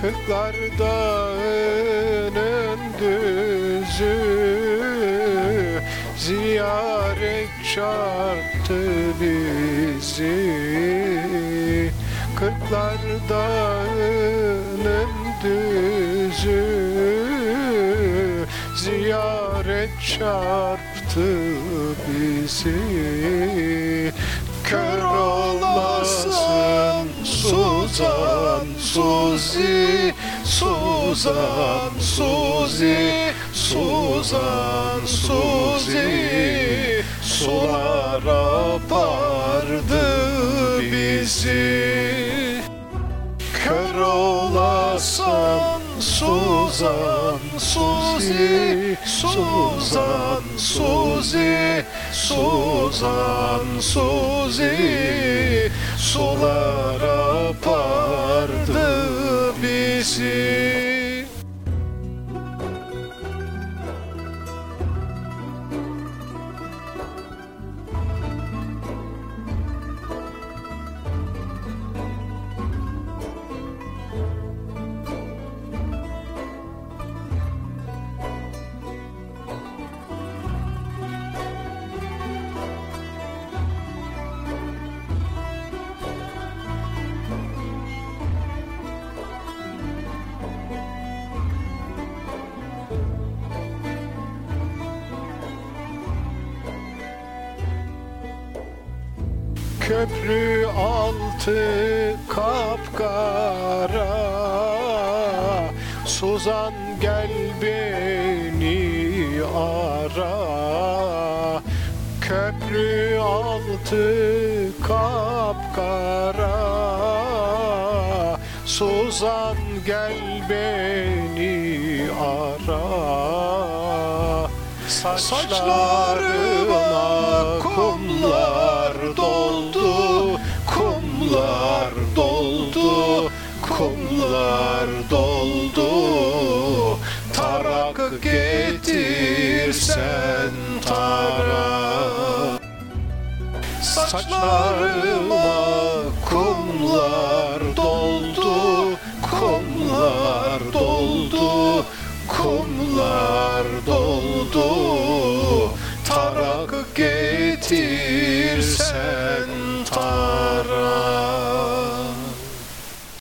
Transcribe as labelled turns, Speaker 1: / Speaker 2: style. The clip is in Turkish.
Speaker 1: Kırklar dağının düzü Ziyaret çarptı bizi. Kırklar dağının düzü Ziyaret çarptı bizi. Kör olasın Suzan Suzi Suzan Suzi Suzan Suzi. Sular apardı bizi. Kör olasan Suzan Suzi Suzan Suzi. Suzan Suzi. Sular bizi Köprü altı kapkara. Suzan gel beni ara. Köprü altı kapkara. Suzan gel beni ara. Saçlarıma Kumlar doldu. Tarak getirsen tarak Saçlarıma kumlar doldu Kumlar doldu Kumlar doldu. Tarak getir